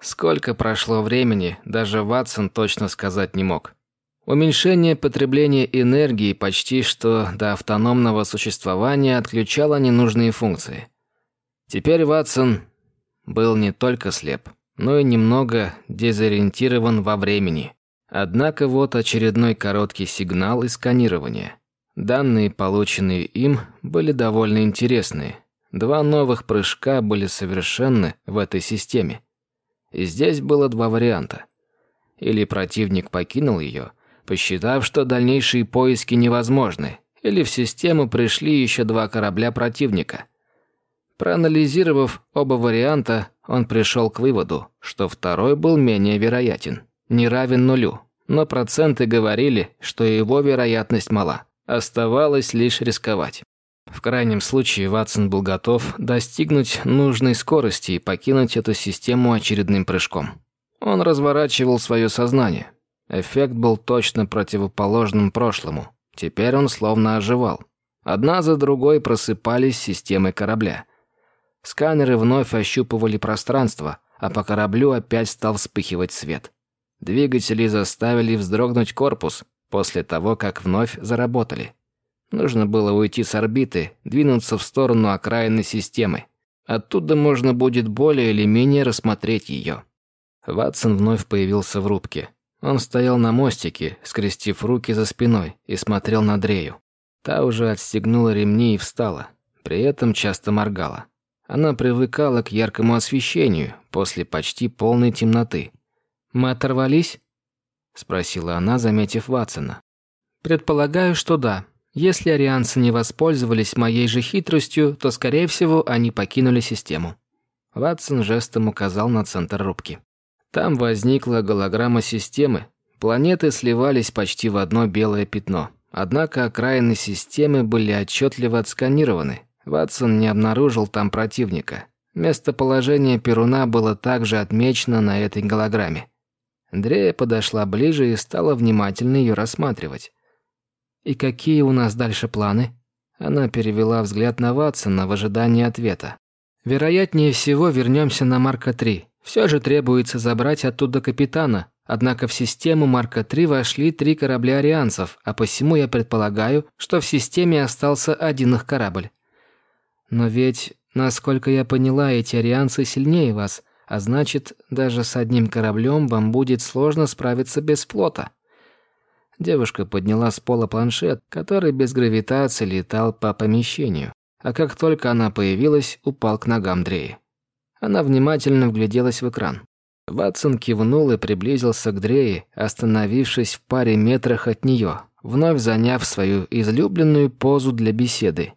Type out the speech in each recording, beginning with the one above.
Сколько прошло времени, даже Ватсон точно сказать не мог. Уменьшение потребления энергии почти что до автономного существования отключало ненужные функции. Теперь Ватсон был не только слеп, но и немного дезориентирован во времени. Однако вот очередной короткий сигнал и сканирование. Данные, полученные им, были довольно интересные. Два новых прыжка были совершенны в этой системе. И здесь было два варианта. Или противник покинул ее, посчитав, что дальнейшие поиски невозможны, или в систему пришли еще два корабля противника. Проанализировав оба варианта, он пришел к выводу, что второй был менее вероятен, не равен нулю, но проценты говорили, что его вероятность мала. Оставалось лишь рисковать. В крайнем случае Ватсон был готов достигнуть нужной скорости и покинуть эту систему очередным прыжком. Он разворачивал свое сознание. Эффект был точно противоположным прошлому. Теперь он словно оживал. Одна за другой просыпались системы корабля. Сканеры вновь ощупывали пространство, а по кораблю опять стал вспыхивать свет. Двигатели заставили вздрогнуть корпус после того, как вновь заработали. Нужно было уйти с орбиты, двинуться в сторону окраины системы. Оттуда можно будет более или менее рассмотреть ее. Ватсон вновь появился в рубке. Он стоял на мостике, скрестив руки за спиной, и смотрел на Дрею. Та уже отстегнула ремни и встала, при этом часто моргала. Она привыкала к яркому освещению после почти полной темноты. «Мы оторвались?» – спросила она, заметив Ватсона. «Предполагаю, что да. Если арианцы не воспользовались моей же хитростью, то, скорее всего, они покинули систему». Ватсон жестом указал на центр рубки. Там возникла голограмма системы. Планеты сливались почти в одно белое пятно. Однако окраины системы были отчетливо отсканированы. Ватсон не обнаружил там противника. Местоположение Перуна было также отмечено на этой голограмме. Андрея подошла ближе и стала внимательно ее рассматривать. «И какие у нас дальше планы?» Она перевела взгляд на Ватсона в ожидании ответа. «Вероятнее всего вернемся на Марка-3. Все же требуется забрать оттуда капитана, однако в систему Марка-3 вошли три корабля арианцев, а посему я предполагаю, что в системе остался один их корабль. Но ведь, насколько я поняла, эти арианцы сильнее вас, а значит, даже с одним кораблем вам будет сложно справиться без флота». Девушка подняла с пола планшет, который без гравитации летал по помещению. А как только она появилась, упал к ногам Дреи. Она внимательно вгляделась в экран. Ватсон кивнул и приблизился к Дрее, остановившись в паре метрах от нее, вновь заняв свою излюбленную позу для беседы.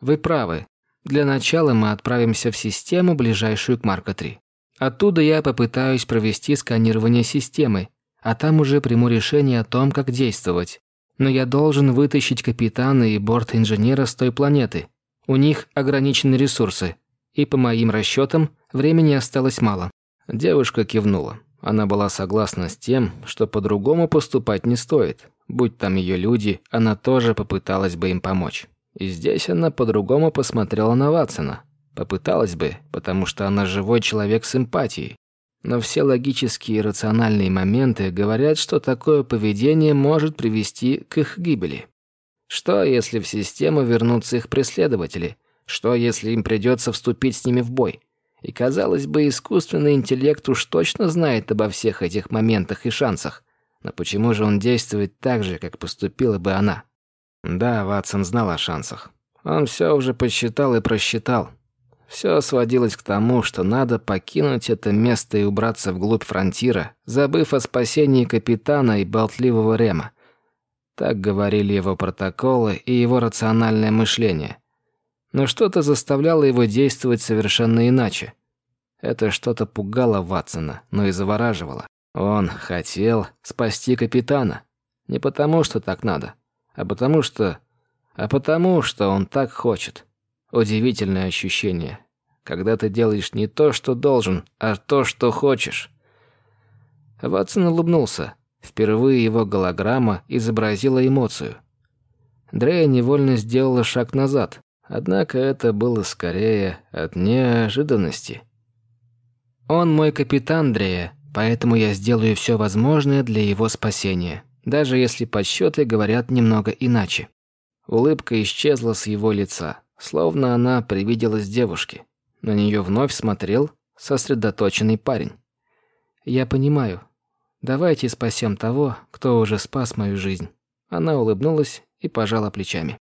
«Вы правы. Для начала мы отправимся в систему, ближайшую к Марка-3. Оттуда я попытаюсь провести сканирование системы, а там уже приму решение о том, как действовать. Но я должен вытащить капитана и борт-инженера с той планеты. У них ограничены ресурсы, и по моим расчетам времени осталось мало. Девушка кивнула. Она была согласна с тем, что по-другому поступать не стоит. Будь там ее люди, она тоже попыталась бы им помочь. И здесь она по-другому посмотрела на Ватсона. Попыталась бы, потому что она живой человек с эмпатией. Но все логические и рациональные моменты говорят, что такое поведение может привести к их гибели. Что, если в систему вернутся их преследователи? Что, если им придется вступить с ними в бой? И, казалось бы, искусственный интеллект уж точно знает обо всех этих моментах и шансах. Но почему же он действует так же, как поступила бы она? Да, Ватсон знал о шансах. Он все уже посчитал и просчитал. Все сводилось к тому, что надо покинуть это место и убраться вглубь фронтира, забыв о спасении капитана и болтливого Рема. Так говорили его протоколы и его рациональное мышление. Но что-то заставляло его действовать совершенно иначе. Это что-то пугало Ватсона, но и завораживало. Он хотел спасти капитана. Не потому, что так надо, а потому что... А потому, что он так хочет. Удивительное ощущение, когда ты делаешь не то, что должен, а то, что хочешь. Ватсон улыбнулся. Впервые его голограмма изобразила эмоцию. Дрея невольно сделала шаг назад, однако это было скорее от неожиданности. Он мой капитан Дрея, поэтому я сделаю все возможное для его спасения, даже если подсчеты говорят немного иначе. Улыбка исчезла с его лица, словно она привиделась девушке. На нее вновь смотрел сосредоточенный парень. «Я понимаю. Давайте спасем того, кто уже спас мою жизнь». Она улыбнулась и пожала плечами.